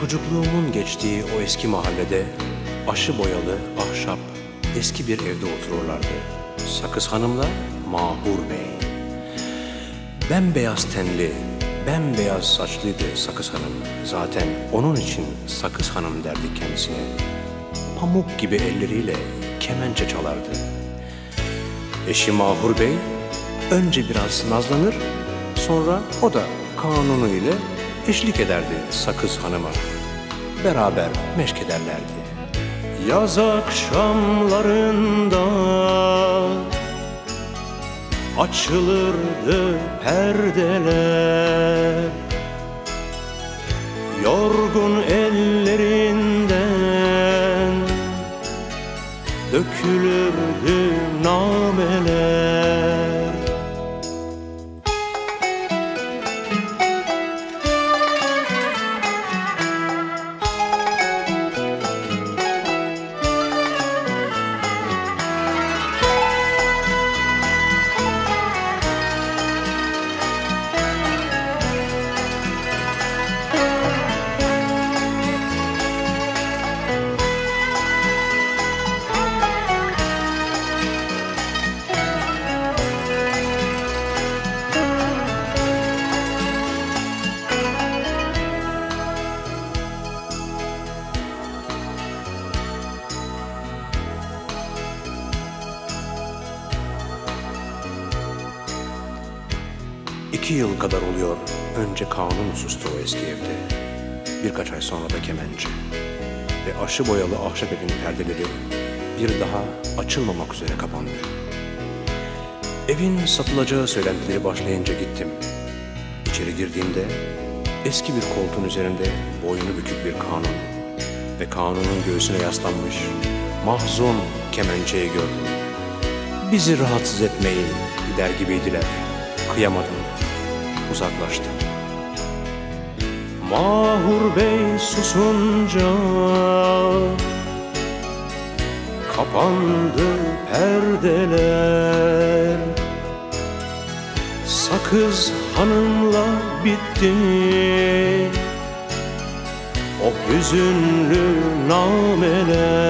Çocukluğumun geçtiği o eski mahallede aşı boyalı, ahşap, eski bir evde otururlardı. Sakız Hanım'la Mahur Bey. Bembeyaz tenli, bembeyaz saçlıydı Sakız Hanım. Zaten onun için Sakız Hanım derdik kendisine. Pamuk gibi elleriyle kemençe çalardı. Eşi Mahur Bey önce biraz nazlanır, sonra o da kanunu ile eşlik ederdi Sakız Hanım'a. Beraber meşk ederlerdi. Yaz akşamlarında açılırdı perdeler Yorgun ellerinden dökülürdü İki yıl kadar oluyor önce kanun sustu o eski evde. Birkaç ay sonra da kemençe. Ve aşı boyalı ahşap evin perdeleri bir daha açılmamak üzere kapandı. Evin satılacağı söylentileri başlayınca gittim. İçeri girdiğimde eski bir koltuğun üzerinde boynu bükük bir kanun ve kanunun göğsüne yaslanmış mahzun kemençeyi gördüm. Bizi rahatsız etmeyin der gibiydiler. Kıyamadım. Uzaklaştım. Mahur Bey susunca Kapandı perdeler. Sakız hanımla bitti. O hüzünlü nameler